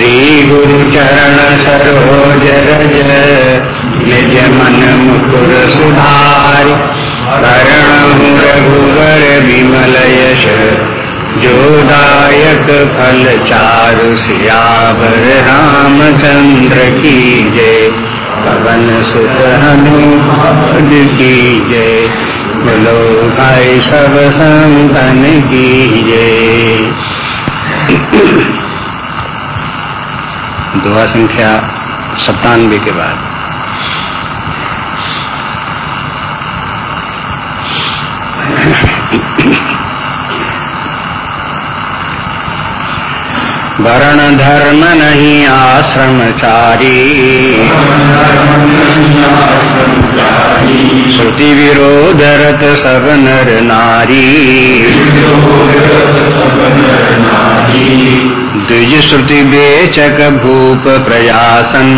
श्री गुरु चरण सरोज रज निज मन मुकुर सुधार करण रघुवर विमल यश जोदायक फल चारु सियावर रामचंद्र की जय पवन सुत हनुमान की जय बोलो भाई सब संतन की जय दुआ संख्या सत्तानवे के बाद। वर्ण धर्म नहीं आश्रमचारी। श्रुति विरोध रत सब नर नारी। द्विज श्रुति बेचक भूप प्रयासन।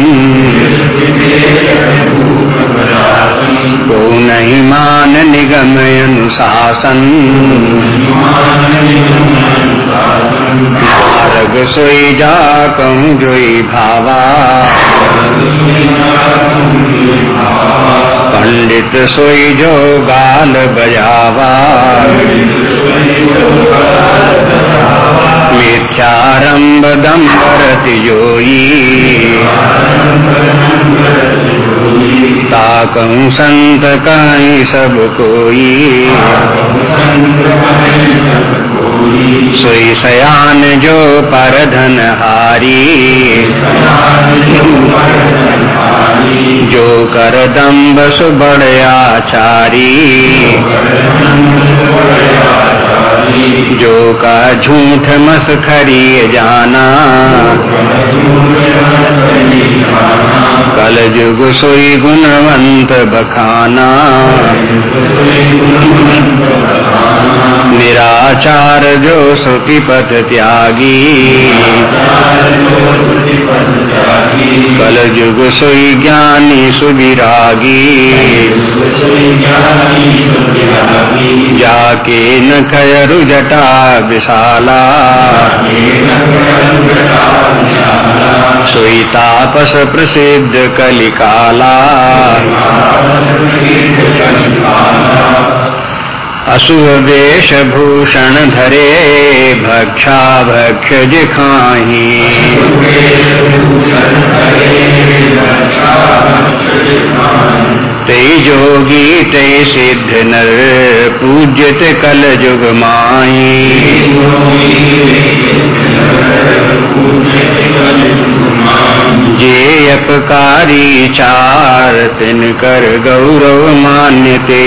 को नहीं मान निगम अनुशासन। मार्ग सोई जा कहूँ जोई भावा। पंडित सोई जो गाल बजावा। मिथ्यारंभ दम्बरति जोई ताकहूँ संत कहीं सब कोई सोई सयान जो पर धन हारी जो कर दम्ब सुबड़ आचारी जो का झूठ मस खरी जाना। कल जुग सोई गुणवंत बखाना। निराचार जो श्रुति पथ त्यागी। कल जुग सोई ज्ञानी सुविरागी। जाके न खयरु जटा विशाला। सोई तापस प्रसिद्ध कलिकाला। अशुभ वेश भूषण धरे भक्षा भक्ष दिखाही ते जोगी ते सिद्ध नर पूज्यत कल जुग माही जे अपकारी चार तिन कर गौरव मान्यते।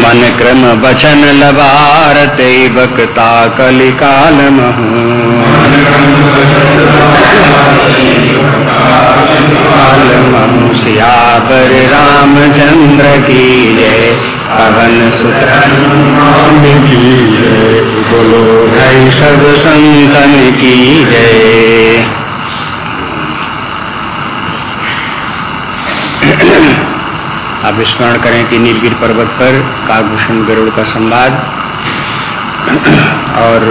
मन क्रम बचन लबार ते बकता कलिकाल महू। सियावर रामचंद्र की जय। पवन सुतन की बोलो भाई सब संतन की जय आप स्मरण करें कि नीलगिर पर्वत पर कागभूषण गरुड़ का संवाद और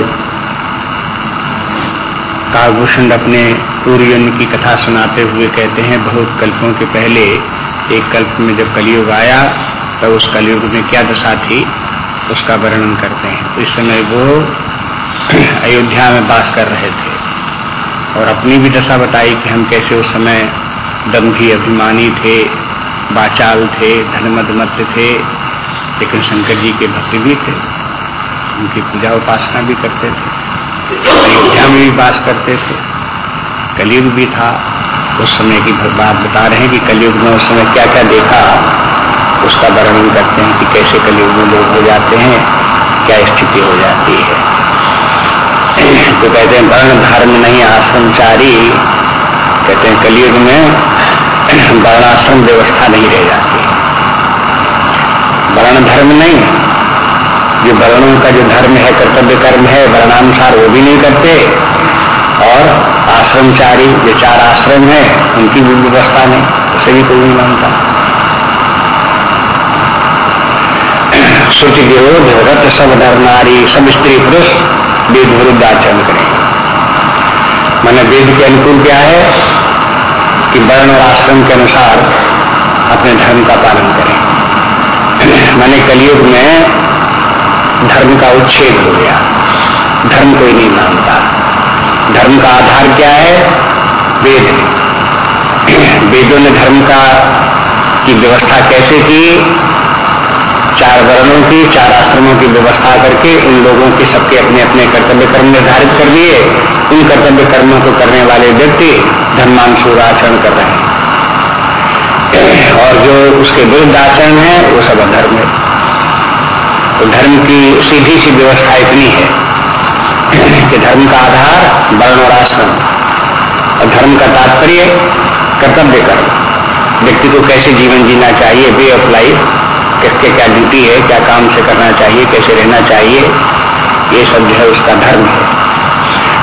कागभूषण अपने पूर्व की कथा सुनाते हुए कहते हैं, बहुत कल्पों के पहले एक कल्प में जब कलयुग आया तो उस कलयुग में क्या दशा थी, उसका वर्णन करते हैं। तो इस समय वो अयोध्या में वास कर रहे थे। और अपनी भी दशा बताई कि हम कैसे उस समय दम्भी अभिमानी थे, बाचाल थे धनमद मत थे, लेकिन शंकर जी के भक्त भी थे। उनकी पूजा उपासना भी करते थे। अयोध्या में भी वास करते थे। कलयुग भी था। उस समय की बात बता रहे हैं कि कलयुग में उस समय क्या क्या देखा। उसका वर्णन करते हैं कि कैसे कलयुग में लोग हो जाते हैं, क्या स्थिति हो जाती है। तो कहते हैं, वर्ण धर्म नहीं आश्रमचारी कहते हैं, कलयुग में वर्णाश्रम व्यवस्था नहीं रह जाती। वर्ण धर्म नहीं। जो वर्णों का जो धर्म है, कर्तव्य कर्म है, वर्णानुसार वो भी नहीं करते। और आश्रमचारी, जो चार आश्रम है, उनकी भी व्यवस्था नहीं, उसे भी कोई नहीं मानता। श्रुति विरोध रत सब नर नारी सब स्त्री पुरुष, वेद विरुद्ध आचरण करें। मैंने वेद के अनुकूल क्या है कि वर्ण और आश्रम के अनुसार अपने धर्म का पालन करें। मैंने कलयुग में धर्म का उच्छेद हो गया। धर्म कोई नहीं मानता। धर्म का आधार क्या है? वेद। वेदों ने धर्म का की व्यवस्था कैसे की? चार वर्णों की चार आश्रमों की व्यवस्था करके उन लोगों के सबके अपने अपने कर्तव्य कर्म निर्धारित कर दिए। उन कर्तव्य कर्मों को करने वाले व्यक्ति धर्मांशुर आचरण कर रहे हैं। और जो उसके विरुद्ध आचरण है, वो सब अधर्म है। तो धर्म की सीधी सी व्यवस्था इतनी है कि धर्म का आधार वर्ण और आश्रम। और धर्म का तात्पर्य कर्तव्य कर्म। व्यक्ति को कैसे जीवन जीना चाहिए, वे ऑफ़ लाइफ किसके क्या ड्यूटी है, क्या काम से करना चाहिए, कैसे रहना चाहिए, ये सब जो है उसका धर्म है।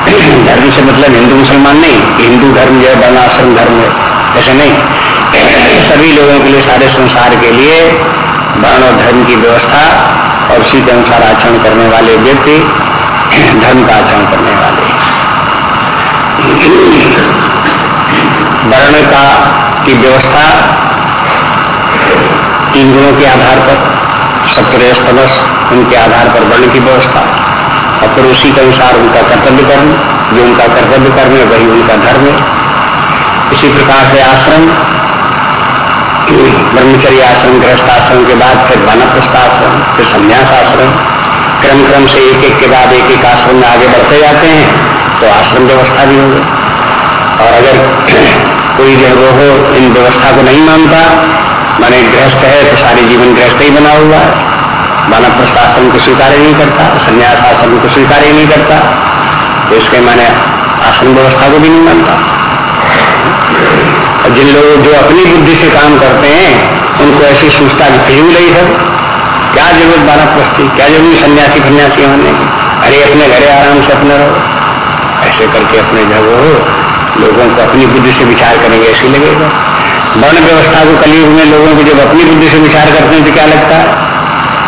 धर्म से मतलब हिंदू, मुसलमान नहीं, हिंदू धर्म जो है, वर्णाश्रम धर्म है। ऐसे नहीं। सभी लोगों के लिए, सारे संसार के लिए वर्ण और धर्म की व्यवस्था और उसी के अनुसार आचरण करने वाले व्यक्ति धर्म का आचरण करने वाले वर्ण का की व्यवस्था तीन गुणों के आधार पर सत्यरस्तमस उनके आधार पर वर्ण की व्यवस्था, और फिर उसी के अनुसार उनका कर्तव्य कर्म जो उनका कर्तव्य कर्म है, वही उनका धर्म है। इसी प्रकार से आश्रम, ब्रह्मचर्य आश्रम गृहस्थ आश्रम के बाद फिर वानप्रस्थ आश्रम फिर संन्यास आश्रम क्रम क्रम से एक एक के बाद एक एक आश्रम में आगे बढ़ते जाते हैं तो आश्रम व्यवस्था भी होगी। और अगर कोई जो हो इन व्यवस्था को नहीं मानता माने गृहस्थ है तो सारी जीवन गृहस्थ ही बना हुआ है। मानव प्रशासन को स्वीकार ही नहीं करता, संन्यास आश्रम को स्वीकार ही नहीं करता। तो इसके मैंने आश्रम व्यवस्था को भी नहीं मानता। जिन लोग जो अपनी बुद्धि से काम करते हैं, उनको ऐसी सूचता की फिजूल ही है। क्या ज़रूरत बारह प्रस्ती क्या ज़रूरी सन्यासी फन्यासी होने की? अरे अपने घरे आराम से अपने रहो। ऐसे करके अपने जब लोगों को अपनी बुद्धि से विचार करेंगे, ऐसे लगेगा। वर्ण व्यवस्था को कलयुग में लोगों को जब अपनी बुद्धि से विचार करते हैं तो क्या लगता है?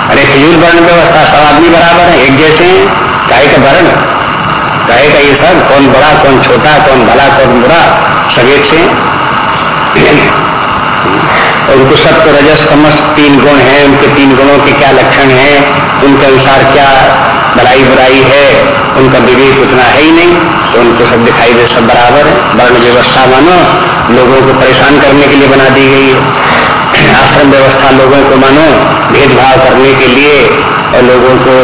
अरे खजूर वर्ण व्यवस्था सब आदमी बराबर है, एक जैसे हैं। गाय का वर्ण। गाय का ये सब, कौन बड़ा, कौन छोटा, कौन भला, कौन बुरा, सब एक से उनको सत्य रजस, तमस, तीन गुण है। उनके तीन गुणों के क्या लक्षण हैं? उनके अनुसार क्या भलाई बुराई है, उनका विवेक उतना है ही नहीं तो उनको सब दिखाई दे, सब बराबर है। वर्ण व्यवस्था मानो, लोगों को परेशान करने के लिए बना दी गई है। आश्रम व्यवस्था लोगों को मानो, भेदभाव करने के लिए और लोगों को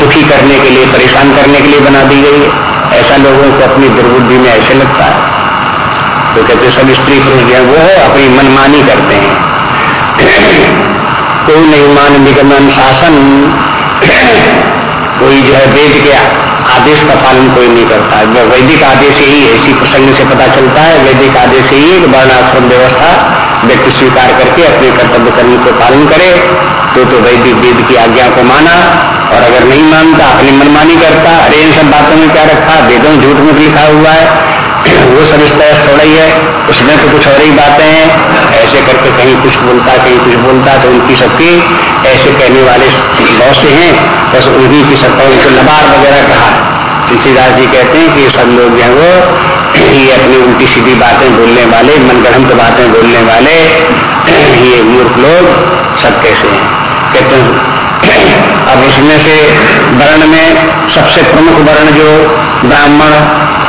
दुखी करने के लिए, परेशान करने के लिए बना दी गई है। ऐसा लोगों को अपनी दुर्बुद्धि में ऐसे लगता है। तो कहते सब स्त्री पुरुष जो वो है अपनी मनमानी करते हैं। कोई नहीं, मान निगमन शासन कोई जो है वेद के आदेश का पालन कोई नहीं करता। है वैदिक आदेश ही है, इसी प्रसंग से पता चलता है, वैदिक आदेश ही है कि वर्णाश्रम व्यवस्था व्यक्ति स्वीकार करके अपने कर्तव्य कर्म को पालन करे तो तो वैदिक वेद की आज्ञा को माना, और अगर नहीं मानता, अपनी मनमानी करता, अरे इन सब बातों में क्या रखा? वेदों झूठ मूठ लिखा हुआ है। वो सब इस तरह थोड़ा ही है। उसमें तो कुछ और ही बातें हैं। ऐसे करके कहीं कुछ बोलता, कहीं कुछ बोलता तो उनकी सबकी ऐसे कहने वाले बहुत से हैं। बस उन्हीं की सबका उनको नबार वगैरह कहा तुलसीदास जी कहते हैं कि सब लोग जो है वो, ये अपनी उल्टी सीधी बातें बोलने वाले, मनगढ़ंत बातें बोलने वाले, ये मूर्ख लोग सब कैसे हैं? कहते हैं अब उसमें से वर्ण में सबसे प्रमुख वर्ण जो ब्राह्मण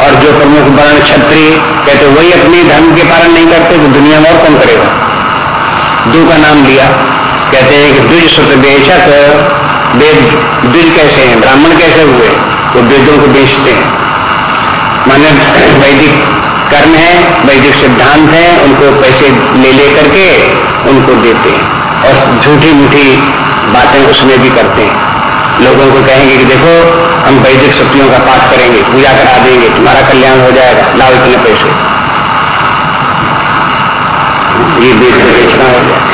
और जो प्रमुख वर्ण क्षत्रिय कहते वही अपने धर्म के पालन नहीं करते तो दुनिया में और कौन करेगा? दू का नाम लिया। कहते हैं कि द्विज सुत बेचक, वेद द्विज कैसे हैं? ब्राह्मण कैसे हुए? वो वेदों को बेचते हैं। माने वैदिक कर्म है, वैदिक सिद्धांत है, उनको पैसे ले ले करके उनको देते हैं। और झूठी मूठी बातें उसमें भी करते हैं। लोगों को कहेंगे कि देखो, हम वैदिक शक्तियों का पाठ करेंगे, पूजा करा देंगे, तुम्हारा कल्याण हो जाएगा, लाओ इतने पैसे। ये को बेचना हो गया।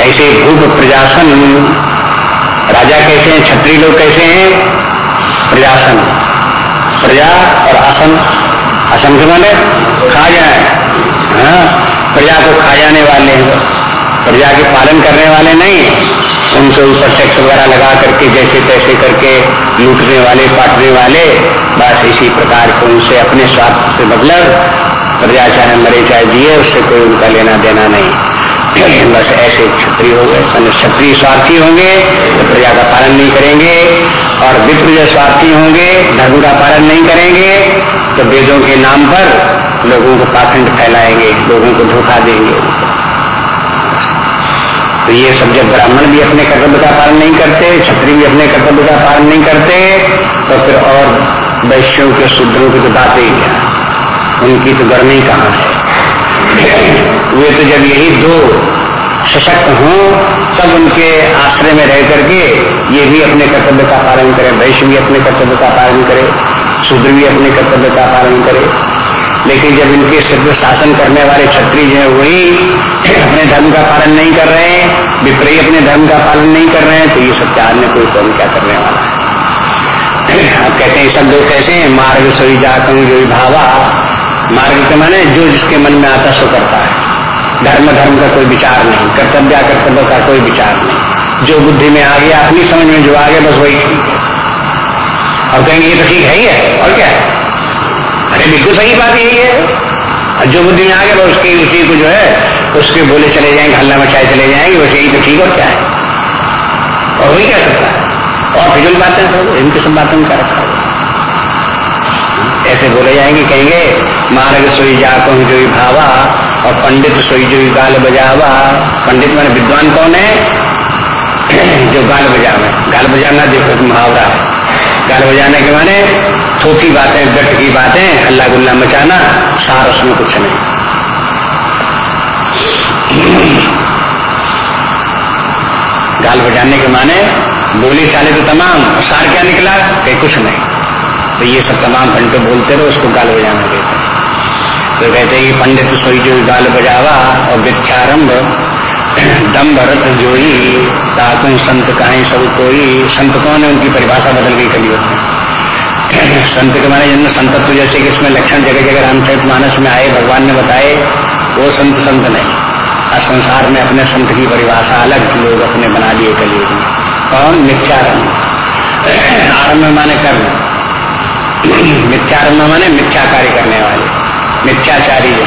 ऐसे भूप प्रजासन, राजा कैसे हैं छत्री लोग कैसे हैं? प्रजासन। प्रजा और आसन आसन के माने खा जाए हाँ प्रजा को खा जाने वाले हैं। प्रजा के पालन करने वाले नहीं उनके ऊपर टैक्स वगैरह लगा करके, जैसे तैसे करके लूटने वाले, पाटने वाले, बस इसी प्रकार को उनसे अपने स्वार्थ से मतलब प्रजा चाहे मरे चाहे जिए उससे कोई उनका लेना देना नहीं। बस ऐसे क्षत्रिय हो गए। क्षत्रिय स्वार्थी होंगे तो प्रजा का पालन नहीं करेंगे, और विप्र जो स्वार्थी होंगे, धर्म का पालन नहीं करेंगे तो वेदों के नाम पर लोगों को पाखंड फैलाएँगे, लोगों को धोखा देंगे। तो ये सब जब ब्राह्मण भी अपने कर्तव्य का पालन नहीं करते, क्षत्रिय भी अपने कर्तव्य का पालन नहीं करते तो फिर और वैश्यों के शूद्रों की तो बात ही क्या? उनकी तो गर्मी कहाँ है? वे तो जब यही दो सशक्त हों, तब उनके आश्रय में रह करके ये भी अपने कर्तव्य का पालन करें, वैश्य भी अपने कर्तव्य का पालन करे, शूद्र भी अपने कर्तव्य का पालन करे। लेकिन जब इनके सिद्ध शासन करने वाले क्षत्रिय जो है, वही अपने धर्म का पालन नहीं कर रहे हैं, विपरीत अपने धर्म का पालन नहीं कर रहे हैं तो ये सब चार में कोई कौन क्या करने वाला है? आप कहते हैं, सब लोग कैसे हैं? मार्ग सोई जाकर जो भावा। मार्ग के माने जो जिसके मन में आता सो करता है। धर्म धर्म का कोई विचार नहीं, कर्तव्य कर्तव्य का कोई विचार नहीं। जो बुद्धि में आ गया अपनी समझ में जो आ गया बस वही ठीक है। और कहेंगे, ये तो ठीक है ही है, और क्या है? अरे बिल्कुल सही बात यही है। जो बुद्धि आ गया, उसके उसी को जो है, उसके बोले चले जाएँगे, हल्ला मचाए चले जाएँगे, बस यही तो ठीक और क्या है? और वही क्या सकता है? और फिजुल बातें सब इनकी सब बातों में क्या रखा ऐसे बोले जाएँगे, कहेंगे, मार्ग सोई जाको जो भावा, और पंडित सोई जो गाल बजावा। पंडित मैंने विद्वान कौन है? जो गाल बजावे। गाल बजाना देखो मुहावरा है। गाल बजाने के माने थोथी बातें गट की बातें हल्ला गुल्ला मचाना, सार उसमें कुछ नहीं। गाल बजाने के माने, बोली चाले तो तमाम सार क्या निकला? कहीं कुछ नहीं। तो ये सब तमाम घंटे बोलते रहो, उसको गाल बजाना देते तो कहते हैं पंडित सोई जो गाल बजावा, और विख्यारंभ दम भरत जोई ताकुन संत कहा सब कोई, संत कौन है, उनकी परिभाषा बदल गई कलियुग में संत के माने जन्म संतत्व जैसे कि इसमें लक्षण जगह जगह रामचरित मानस में आए, भगवान ने बताए, वो संत संत नहीं। और संसार में अपने संत की परिभाषा अलग लोग अपने बना लिए कलियुग में कौन? मिथ्यारंभ आरंभ माने कर्म। मिथ्यारंभ माने मिथ्या कार्य करने वाले। मिथ्याचारी जो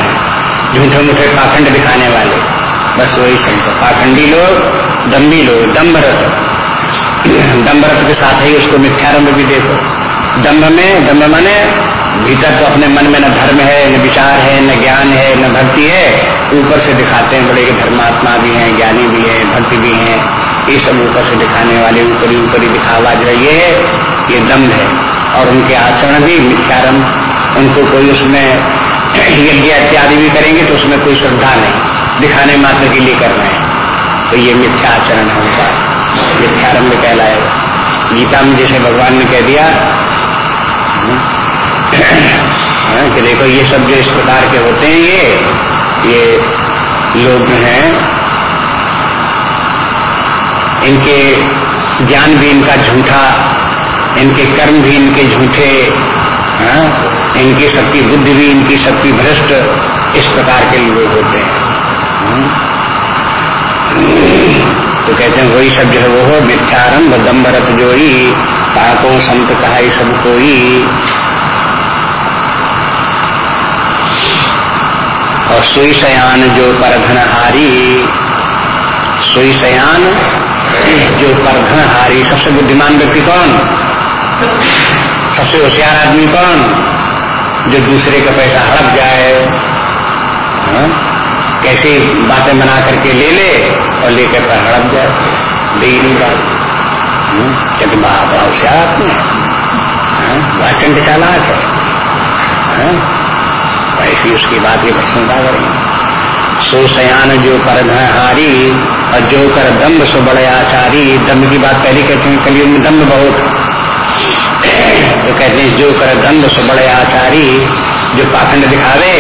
झूठे मूठे पाखंड दिखाने वाले। बस वही संत। पाखंडी लोग दम्बी लोग दम्बरत दम्बरत के साथ ही उसको मिथ्यारंभ भी देखो। दम्भ में दम्भ माने भीतर तो अपने मन में न धर्म है, न विचार है, न ज्ञान है, न भक्ति है, ऊपर से दिखाते हैं बड़े धर्मात्मा भी हैं, ज्ञानी भी हैं, भक्ति भी हैं। ये सब ऊपर से दिखाने वाले, ऊपरी ऊपरी दिखावा जो ये है, ये दम्भ है। और उनके आचरण भी मिथ्यारम उनको कोई उसमें यज्ञ इत्यादि भी करेंगे तो उसमें कोई श्रद्धा नहीं। दिखाने मात्र के लिए कर रहे हैं। तो ये मिथ्या आचरण है उनका। मिथ्यारंभ कहलाएगा। गीता में जैसे भगवान ने कह दिया कि देखो, ये सब जो इस प्रकार के होते हैं, ये ये लोग जो हैं, इनके ज्ञान भी इनका झूठा, इनके कर्म भी इनके झूठे इनकी सबकी बुद्धि भी इनकी सबकी भ्रष्ट इस प्रकार के लोग होते हैं। तो कहते हैं, वही सब जो है वो हो, मिथ्यारंभ दम्बरत जोई ताको संत कहा सब कोई। और सुई सयान जो परधन हारी सुई सयान जो परधन हारी सबसे बुद्धिमान व्यक्ति कौन? सबसे होशियार आदमी कौन? जो दूसरे का पैसा हड़प जाए, हा? कैसी बातें बना करके ले ले और लेकर पर हड़प जाए। दे नहीं बात। क्योंकि होशियार आदमी है वाचन चालाक है ऐसी उसकी बात की प्रशंसा करेंगे सो सयान जो कर हारी और जो कर दम्भ सो बड़े आचारी दम्भ की बात पहले कहते हैं, कलियुग में दम्ब बहुत तो कहते हैं, जो कर दम्भ सो बड़े आचारी, जो पाखंड दिखावे,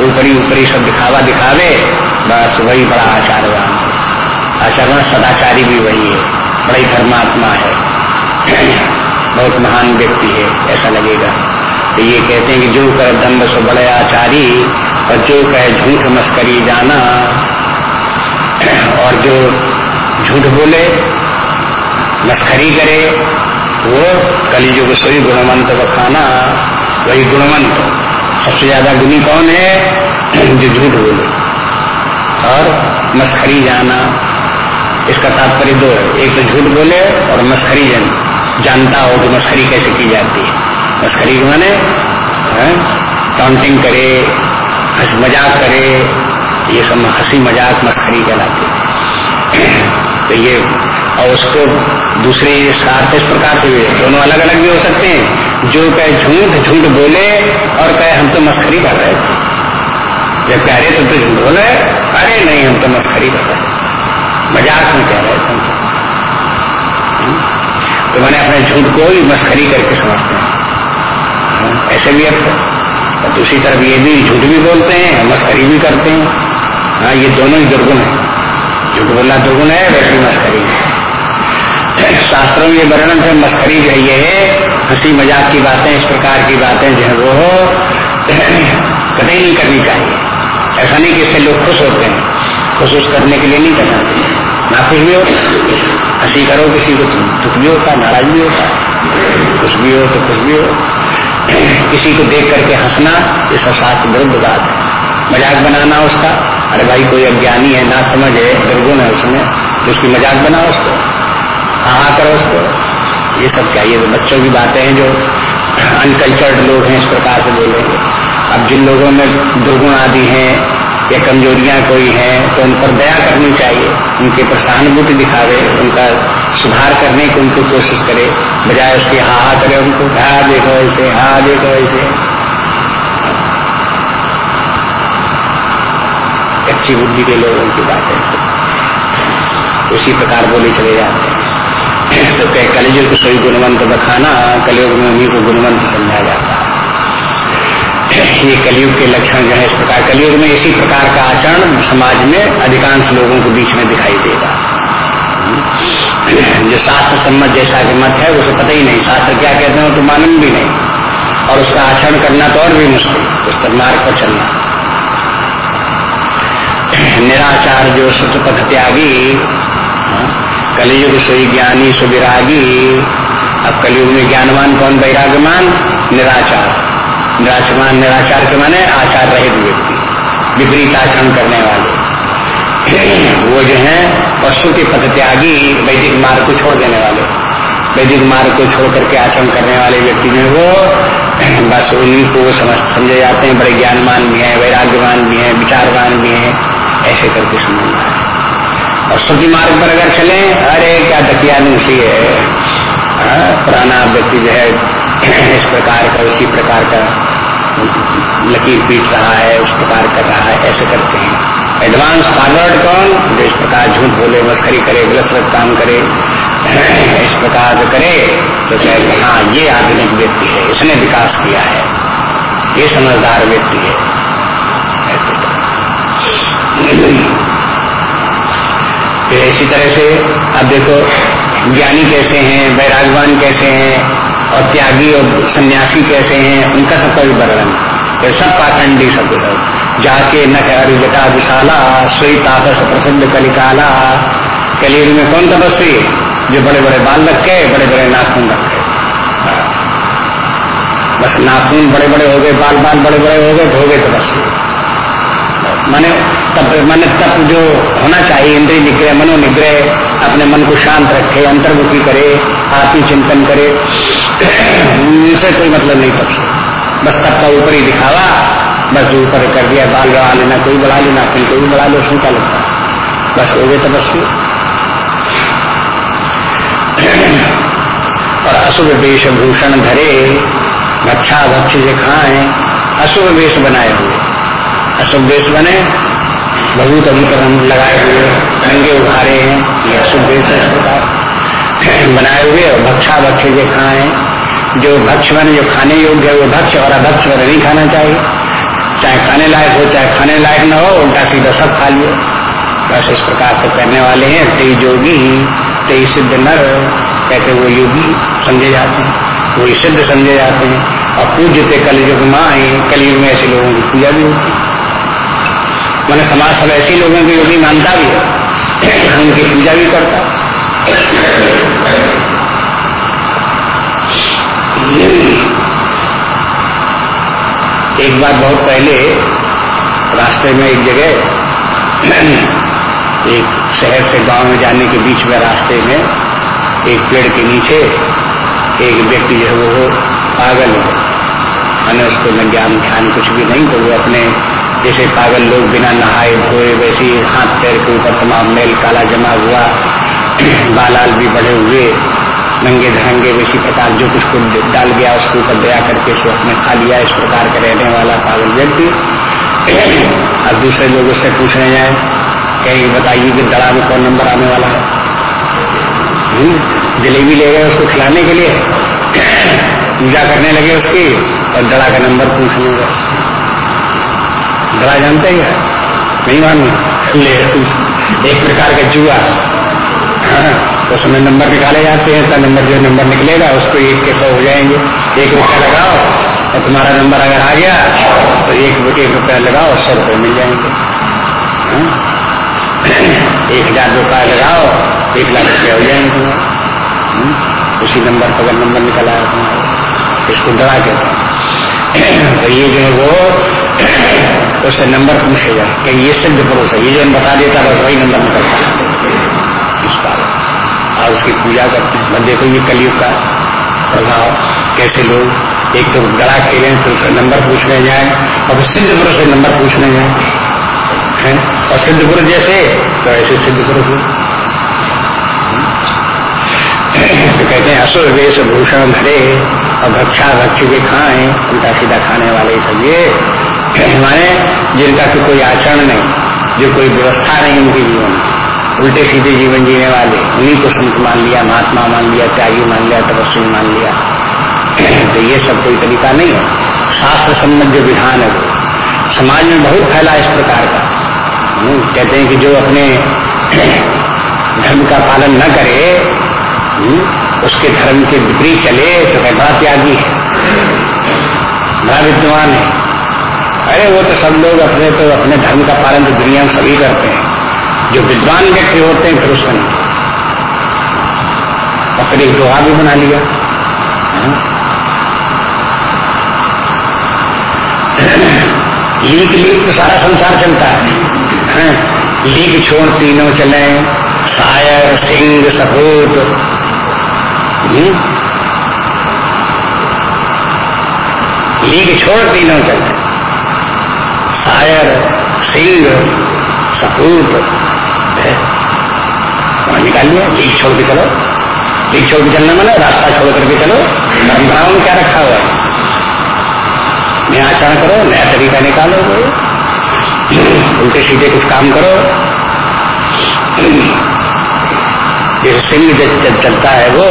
ऊपरी ऊपरी सब दिखावा दिखावे, बस वही बड़ा आचारवान आचारवान सदाचारी भी वही है। बड़ी धर्मात्मा है। बहुत महान व्यक्ति है, ऐसा लगेगा। तो ये कहते हैं कि जो कह दम्ब सो बड़े आचारी, और जो कहे झूठ मस्करी जाना, और जो झूठ बोले मस्खरी करे, वो कलिजुग सोई गुणवंत बखाना वही गुणवंत। सबसे ज़्यादा गुणी कौन है? जो झूठ बोले। और मस्खरी जाना। इसका तात्पर्य दो है। एक तो झूठ बोले और मस्खरी जन। जानता हो कि मस्खरी कैसे की जाती है। मस्खरी माने काउंटिंग करे, हंस मज़ाक करे, ये सब हँसी मज़ाक मस्खरी कहलाती तो ये, और उसको दूसरे अर्थ इस प्रकार से हुए दोनों अलग अलग भी हो सकते हैं। जो कहे झूठ झूठ बोले और कहे हम तो मस्खरी कर रहे थे। जब कह रहे तो झूठ बोले, अरे नहीं, हम तो मस्खरी कर रहे मज़ाक में कह रहे थे हम्म? तो मैंने अपने झूठ को ही मस्खरी करके समझते हैं। हाँ, ऐसे भी अर्थ और दूसरी तरफ़ ये भी झूठ भी बोलते हैं मस्करी भी करते हैं। हाँ ये दोनों ही दुर्गुण है। झूठ बोलना दुर्गुण है वैसे मस्करी है। शास्त्रों में वर्णन है मस्करी जो ये है हँसी मज़ाक की बातें इस प्रकार की बातें जो है वो कतई नहीं करनी चाहिए। ऐसा नहीं कि इससे लोग खुश होते हैं। खुश करने के लिए नहीं करना चाहिए। ना खुश भी हो हँसी करो, किसी को दुख भी होता, नाराज़ भी होता, कुछ भी हो तो कुछ भी हो। किसी को देख करके हंसना, ये सब शास्त्र विरुद्ध बात है। मज़ाक बनाना उसका, अरे भाई कोई अज्ञानी है, ना समझ है, दुर्गुण है उसमें तो उसकी मज़ाक बनाओ उसको हाँ करो उसको। ये सब क्या, ये बच्चों की बातें हैं जो अनकल्चर्ड लोग हैं, इस प्रकार से बोलेंगे। अब जिन लोगों में दुर्गुण आदि हैं या कमजोरियाँ कोई हैं तो उन पर दया करनी चाहिए। उनके पर सहानुभूति दिखावे, उनका सुधार करने की उनको कोशिश करे, बजाय उसके, हा हा, करे उनको, हा, देखो ऐसे, हा, देखो ऐसे। अच्छी बुद्धि के लोगों की बात है। उसी प्रकार बोले चले जाते हैं। तो कह, कलयुग सही गुणवंत बखाना, कलयुग में उन्हीं को गुणवंत समझा जाता है। ये कलयुग के लक्षण जो है इस प्रकार। कलयुग में इसी प्रकार का आचरण समाज में अधिकांश लोगों के बीच में दिखाई देगा। जो शास्त्र सम्मत जैसा कि मत है, उसे पता ही नहीं। शास्त्र क्या कहते हैं तो मालूम भी नहीं। और उसका आचरण करना तो और भी मुश्किल, उस पर मार्ग पर चलना। निराचार जो पथ त्यागी, कलयुग सोई ज्ञानी सुविरागी, अब कलयुग में ज्ञानवान कौन? वैराग्यमान निराचार। निराचमान निराचार के माने आचार रहित व्यक्ति विपरीत आचरण करने वाले। वो जो है पशु के पथ त्यागी वैदिक मार्ग को छोड़ देने वाले। वैदिक मार्ग को छोड़ करके आचरण करने वाले व्यक्ति जो वो बस उन्हीं को समझ समझे जाते हैं बड़े ज्ञानमान भी हैं वैराग्यवान भी हैं विचारवान भी हैं ऐसे करके समझना है। और श्रुति मार्ग पर अगर चले अरे क्या दकियानुषी है? हाँ, पुराना व्यक्ति जो है इस प्रकार का उसी प्रकार का लकीर पीट रहा है, उस प्रकार कर रहा है, ऐसे करते हैं। एडवांस फॉरवर्ड कौन? जो इस प्रकार झूठ बोले, मस्करी करे गलत काम करे, इस प्रकार करे तो कहे हाँ ये आधुनिक व्यक्ति है, इसने विकास किया है। ये समझदार व्यक्ति है। फिर इसी तरह से, अब देखो, ज्ञानी कैसे हैं वैरागवान कैसे हैं और त्यागी और सन्यासी कैसे हैं, उनका सबका भी वर्णन। ये सब पाखंडी सब सब जाके न कह जटा विशाला, सोई तापस प्रसिद्ध कलिकाला। कलीर में कौन तपस्वी? जो बड़े बड़े बाल रखे बड़े बड़े नाखून रखे बस नाखून बड़े बड़े हो गए बाल बाल बड़े बड़े हो गए हो गए तपस्वी। माने तब माने तप जो होना चाहिए, इंद्रिय निग्रह मनो निग्रह अपने मन को शांत रखे, अंतर्मुखी करे। आत्म चिंतन करे, इनसे कोई मतलब नहीं से बस तब का ऊपर ही दिखावा, बस जो ऊपर कर दिया, बाल बढ़ा लेना, कोई बढ़ा लेना फिर कोई बढ़ा लो, उसमें क्या लगता बस हो गए तपस्वी। और अशुभ वेशभूषण धरे, भक्षा भक्ष जो खाए, अशुभ वेश बनाए हुए। अशुभ वेश बने, बहुत अभी तक हम लगाए हुए, रंगे उभारे हैं, ये अशुभ वेश प्रकार बनाए हुए और भक्षा भक्ष जो खाए, जो भक्ष बने, जो खाने योग्य है, वो भक्ष और अभक्ष बने नहीं खाना चाहिए। चाहे खाने लायक हो, चाहे खाने लायक न हो, उल्टा सीधा सब खा लियो बस इस प्रकार से करने वाले हैं। तेई जोगी तेई सिद्ध नर, कहते वो योगी समझे जाते हैं। वो सिद्ध समझे जाते हैं। और पूज्य कलयुग माए कलयुग में ऐसे लोगों की पूजा भी होती मैंने समाज सब ऐसे लोगों को योगी मानता भी है। उनकी पूजा भी करता एक बार बहुत पहले रास्ते में एक जगह, एक शहर से गाँव में जाने के बीच में रास्ते में एक पेड़ के नीचे एक व्यक्ति जो है वो पागल है। मैंने उसको न ज्ञान, ध्यान कुछ भी नहीं तो वो अपने जैसे पागल लोग बिना नहाए धोए वैसे हाथ पैर के ऊपर तमाम मेल काला जमा हुआ। बालाल भी बढ़े हुए। नंगे धरंगे वैसी प्रकार जो कुछ को डाल गया उसके ऊपर दया करके उसको अपने खा लिया इस प्रकार का रहने वाला पागल व्यक्ति। अब दूसरे लोग उससे पूछने जाए कहीं बताइए कि दड़ा में कौन नंबर आने वाला है? हम्म, जलेबी ले गए उसको खिलाने के लिए। पूजा करने लगे उसकी और दड़ा का नंबर पूछने गए दड़ा जानते हैं नहीं मालूम ले एक प्रकार का जुआ। हाँ। उसमें नंबर निकाले जाते हैं तो नंबर जो नंबर निकलेगा, उसको एक के सौ हो जाएँगे। एक रुपया लगाओ और तुम्हारा नंबर अगर आ गया तो एक एक रुपया लगाओ, सौ रुपये मिल जाएँगे। हाँ? एक हज़ार रुपया लगाओ, एक लाख रुपया हो जाएँगे तुम्हारे। हाँ? उसी नंबर पर अगर नंबर निकल आया तुम्हारा, इसको डरा के। तो ये जो है वो उससे नंबर पूछेगा कि ये सिद्ध पुरुष है, ये जो हम बता देता बस वही नंबर निकलता है। और उसकी पूजा करते हैं। देखो ये कलयुग का प्रभाव। कैसे लोग एक तो गला खेले, फिर उसका नंबर पूछने जाए और सिद्ध पुरुष से नंबर पूछने जाए। है? और सिद्ध पुरुष जैसे तो ऐसे सिद्ध पुरुष तो कहते हैं, असुर वेश भूषण धरे, और भक्षा भक्ष भी खाए उल्टा सीधा खाने वाले सब ये। माने जिनका तो कोई आचरण नहीं, जो कोई व्यवस्था नहीं उनके जीवन में। उल्टे सीधे जीवन जीने वाले। उन्हीं को संत मान लिया महात्मा मान लिया त्यागी मान लिया तपस्वी मान लिया। तो ये सब कोई तरीका नहीं है। शास्त्र संबंध जो विधान है वो। समाज में बहुत फैला इस प्रकार का। हम्म, कहते हैं कि जो अपने धर्म का पालन न करे हम्म, उसके धर्म के विपरीत चले तो वह बड़ा त्यागी है। बड़ा विद्वान है। अरे वो तो सब लोग अपने तो अपने धर्म का पालन तो दुनिया में सभी करते हैं। जो विद्वान व्यक्ति होते हैं, फिर उसका नहीं और एक दोहा भी बना लिया। लीक लीक तो सारा संसार चलता है। लीक छोड़ तीनों चले सायर सिंह, सपूत। लीक छोड़ तीनों चले सायर सिंह, सपूत। वहाँ निकाल लिया लीक छोड़ के चलो। लीक छोड़ के चलना मैंने, रास्ता छोड़ करके चलो। परंपराओं में क्या रखा हुआ नया आचरण करो, नया तरीका निकालो। उल्टे सीधे कुछ काम करो। जैसे सिंह जब चलता है वो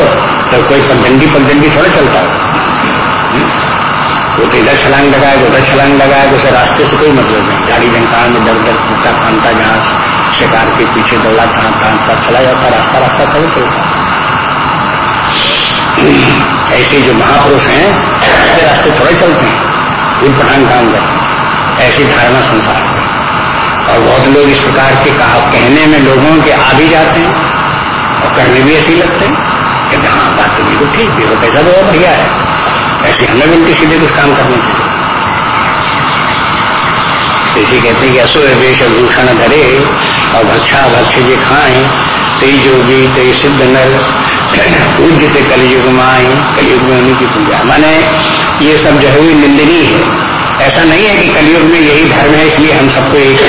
तो कोई पगडंडी पगडंडी थोड़ा चलता है। वो तो इधर छलांग लगाए उधर छलांग लगाए तो रास्ते से कोई मतलब नहीं। गाड़ी जंकार में दर दर फूटा फानता जहाँ शिकार के पीछे दौड़ा कहाँ कहाँ का चला जाता रास्ता रास्ता थोड़ी चलता। ऐसे जो महापुरुष हैं, ऐसे रास्ते थोड़े चलते हैं उन प्रधान काम करते ऐसी धारणा संसार और बहुत लोग इस प्रकार के कहा कहने में लोगों के आ भी जाते हैं, और करने भी ऐसे लगते हैं, कि हाँ बात तो बिल्कुल ठीक है, वो पैसा बहुत बढ़िया है। ऐसे हमें भी उनके सीधे कुछ काम करने चाहिए। इसी कहते हैं कि असुर वेश भूषण धरे और भक्षा भक्ष जे खाए तेई जोगी तेई सिद्ध नर, पूज्य थे कलयुग माए, कलयुग में उन्हीं की पूजा। माने ये सब जो है निंदनीय है। ऐसा नहीं है कि कलयुग में यही धर्म है, इसलिए हम सबको एक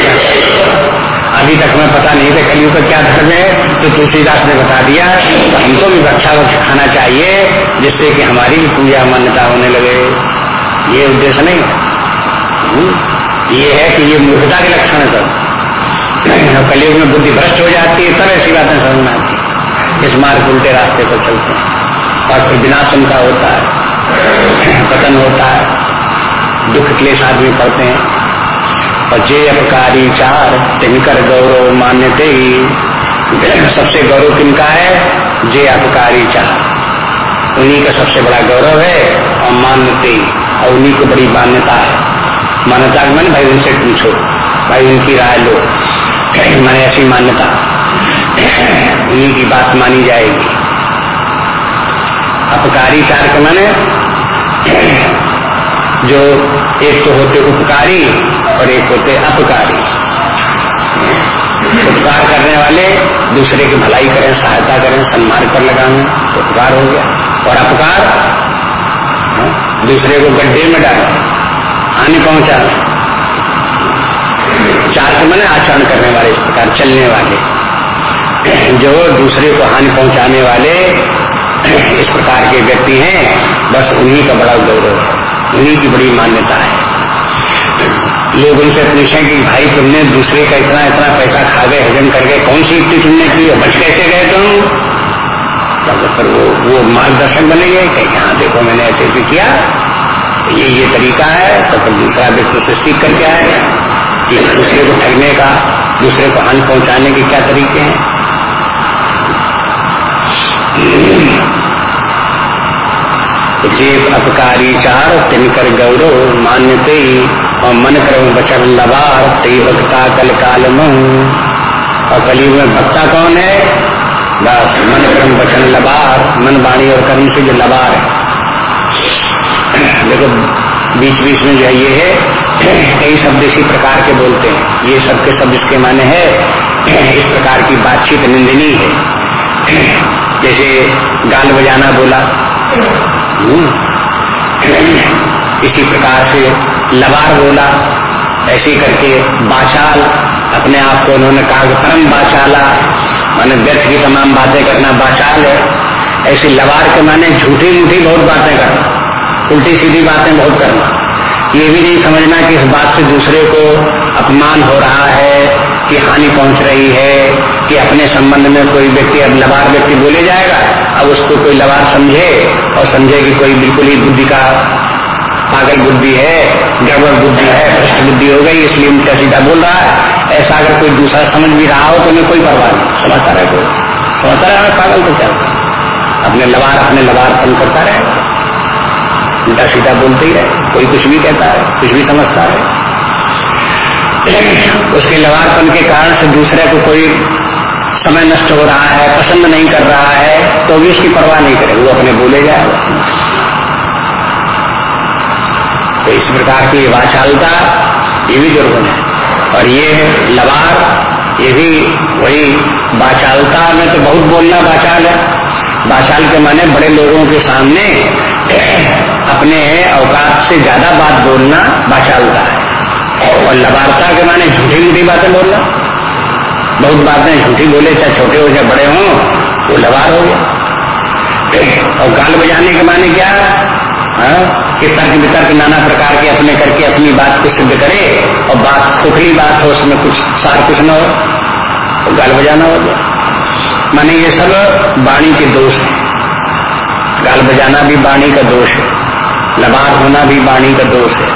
अभी तक हमें पता नहीं था कलयुग का क्या धर्म है तो तुलसीदास ने बता दिया तो हमको भी भक्षा भक्ष खाना चाहिए, जिससे कि हमारी भी पूजा मान्यता होने लगे। ये उद्देश्य नहीं है। हम्म। ये है कि ये मूर्खता के लक्षण है सब। कलयुग में बुद्धि भ्रष्ट हो जाती है, तब ऐसी बातें समझ में आती इस मार्ग उल्टे रास्ते पर चलते हैं। और फिर विनाश उनका होता है, पतन होता है, दुख क्लेश आदमी पड़ते हैं। और जे अपकारी चार, तिनकर गौरव मान्यते ही, सबसे गौरव किनका है? जे अपकारी चार। उन्हीं का सबसे बड़ा गौरव है, और मान्यते और उन्हीं को बड़ी मान्यता है। मान्यता मैंने भाई उनसे पूछो। भाई उनकी राय लो। मैंने ऐसी मान्यता। उन्हीं की बात मानी जाएगी। अपकारी चार के माने जो एक तो होते उपकारी और एक होते अपकारी। उपकार करने वाले दूसरे की भलाई करें सहायता करें सम्मान कर लगाने तो उपकार हो गया। और अपकार हाँ, दूसरे को गड्ढे में डाले। हानि पहुँचा। चार मैंने आचरण करने वाले इस प्रकार चलने वाले। जो दूसरे को हानि पहुँचाने वाले, इस प्रकार के व्यक्ति हैं, बस उन्हीं का बड़ा गौरव है। उन्हीं की बड़ी मान्यता है। लोग उनसे पूछे कि, भाई, तुमने दूसरे का इतना इतना पैसा खा गए, हजम कर गए, कौन सी युक्ति तुमने की बच कैसे गए तुम? तो फिर वो वो मार्गदर्शन बनेंगे कहीं हाँ देखो, मैंने ऐसे भी किया ये ये तरीका है तो फिर दूसरा व्यक्ति से सीख करके आए कि दूसरे को ठगने का, दूसरे को हानि पहुँचाने के क्या तरीके हैं? जीव अपकारी चार, तिनकर गौरव मान्यते, और मन क्रम बचन लबार, ते भक्ता कल काल और कलयुग में भक्ता कौन है? बस, मन क्रम वचन लबार, मन वाणी और कर्म से जो लबार है। देखो बीच बीच में जो है, ये है, कई शब्द इसी प्रकार के बोलते हैं। ये सब के शब्द इसके माने है, इस प्रकार की बातचीत निंदनीय है। जैसे गाल बजाना बोला हम्म। इसी प्रकार से लबार बोला, ऐसे करके बाचाल, अपने आप को उन्होंने कहा परम बाचाला, माने व्यर्थ की तमाम बातें करना बाचाल है। ऐसी लबार के माने झूठी मूठी बहुत बातें करना। उल्टी सीधी बातें बहुत करना। ये भी नहीं समझना कि इस बात से दूसरे को अपमान हो रहा है, कि हानि पहुँच रही है, कि अपने संबंध में कोई व्यक्ति, अब लबार व्यक्ति बोले जाएगा, अब उसको कोई लबार समझे और समझे कि कोई बिल्कुल ही बुद्धि का पागल बुद्धि है गड़बड़ बुद्धि है, भ्रष्ट बुद्धि हो गई, इसलिए उनका सीधा बोल रहा है। ऐसा अगर कोई दूसरा समझ भी रहा हो तो उन्हें कोई परवाह नहीं। समझता रहे कोई? समझता रहे पागल तो क्या? अपने लवार अपने लवार कम करता रहे। उल्टा सीधा बोलते ही रहे कोई कुछ भी कहता है, कुछ भी समझता है। उसके लवारपन के कारण से दूसरे को कोई समय नष्ट हो रहा है, पसंद नहीं कर रहा है तो भी उसकी परवाह नहीं करे वो अपने बोले जाए। तो इस प्रकार की वाचालता ये भी ज़रूर है। और ये लवार, ये भी वही वाचालता में तो बहुत बोलना वाचाल है। वाचाल के माने बड़े लोगों के सामने अपने अवकाश से ज़्यादा बात बोलना वाचालता है। और लबारता के माने झूठी मूठी बातें बोलना। बहुत बातें झूठी बोले, चाहे छोटे हो, चाहे बड़े हों, वो लबार हो गया। और गाल बजाने के माने क्या? हाँ? कि तर्क वितर्क नाना प्रकार के अपने करके अपनी बात को सिद्ध करे, और बात खोखली बात हो, उसमें कुछ सार कुछ न हो तो गाल बजाना हो गया। माने ये सब वाणी के दोष है। गाल बजाना भी वाणी का दोष है। लबार होना भी वाणी का दोष है।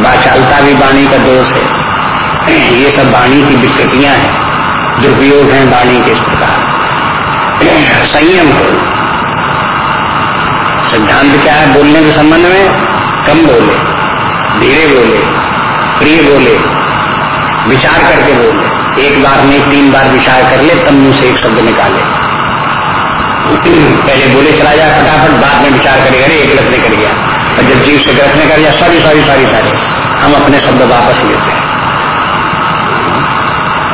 बाचालता भी वाणी का दोष है। ये सब वाणी की विकृतियाँ हैं। दुरुपयोग हैं वाणी के प्रकार। संयम करो सिद्धांत क्या है? बोलने के संबंध में कम बोले, धीरे बोले, प्रिय बोले, विचार करके बोले। एक बार नहीं, तीन बार विचार कर ले, तब मुँह से एक शब्द निकाले। पहले बोले, चला जाए फटाफट बाद में विचार करेगा, अरे एक गलत निकल गया। और जब जीव से गलत कर गया सारी सारी सॉरी सारे हम अपने शब्द वापस लेते हैं।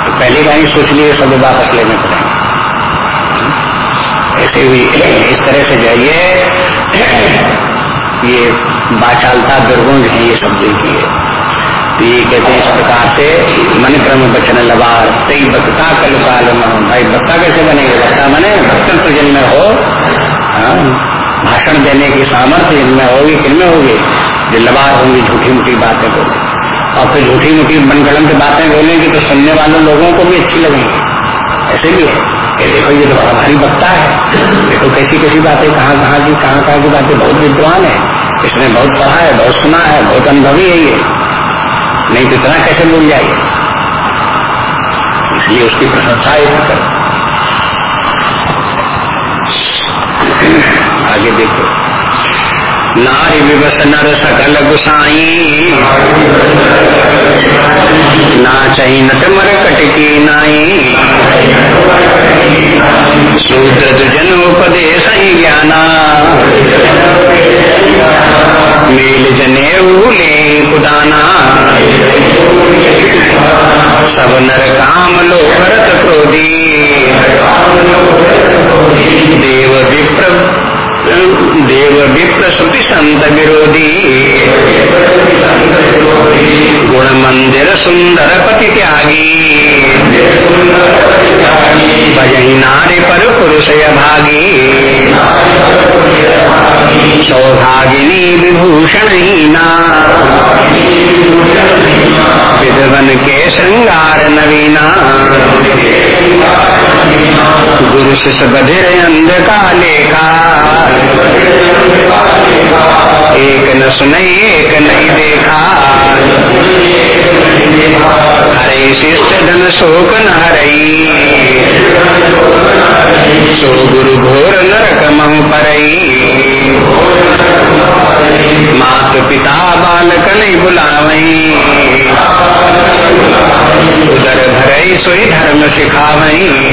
तो पहले का ही सोच लिए शब्द वापस लेने पड़ेंगे ऐसे हुई इस तरह से जाइए। ये बाचालता दुर्गुण है ये सब देखिए तो ये कहते हैं इस प्रकार से मन क्रम बचन लबार तई बक्ता कल काल भाई बक्ता कैसे बनेगा? बक्ता मने भक्तत्व जिनमें हो। हाँ, भाषण देने की सामर्थ्य इनमें होगी, किनमें होगी? जो लबार होंगी झूठी मूठी बातें बोले और फिर झूठी मूठी मनगढ़ंत बातें बोलेंगे तो सुनने वाले लोगों को भी अच्छी लगेंगी। ऐसे भी है कि देखो ये तो भारी बकता है। देखो कैसी कैसी बातें कहाँ कहाँ की कहाँ कहाँ की बातें। बहुत विद्वान है। इसने बहुत पढ़ा है, बहुत सुना है, बहुत अनुभवी है ये। नहीं तो इतना कैसे मिल जाएगी? इसलिए उसकी प्रशंसा एक कर आगे देखो। नारी विवस नर सकल गुसाई। ना चही नट कटकी नाई। शूद्र दुजन उपदेश ज्ञाना। मेल जने ले कुदाना सब नर काम लो भरत क्रोधी। देव विप्र श्रुति संत विरोधी गुण मंदिर सुंदर पति त्यागी। भजही नारे पर पुरुष भागी। सौभागिनी विभूषण हीना विधवन के श्रृंगार नवीना। गुरु शिष बधिर अंध का लेखा एक न सुनई एक नहीं देखा। हरे शिष्ट धन शोक न सो गुरु घोर नरक मह परई मात पिता बालक नहीं बुलावई। उदर भरई सोई धर्म सिखावई।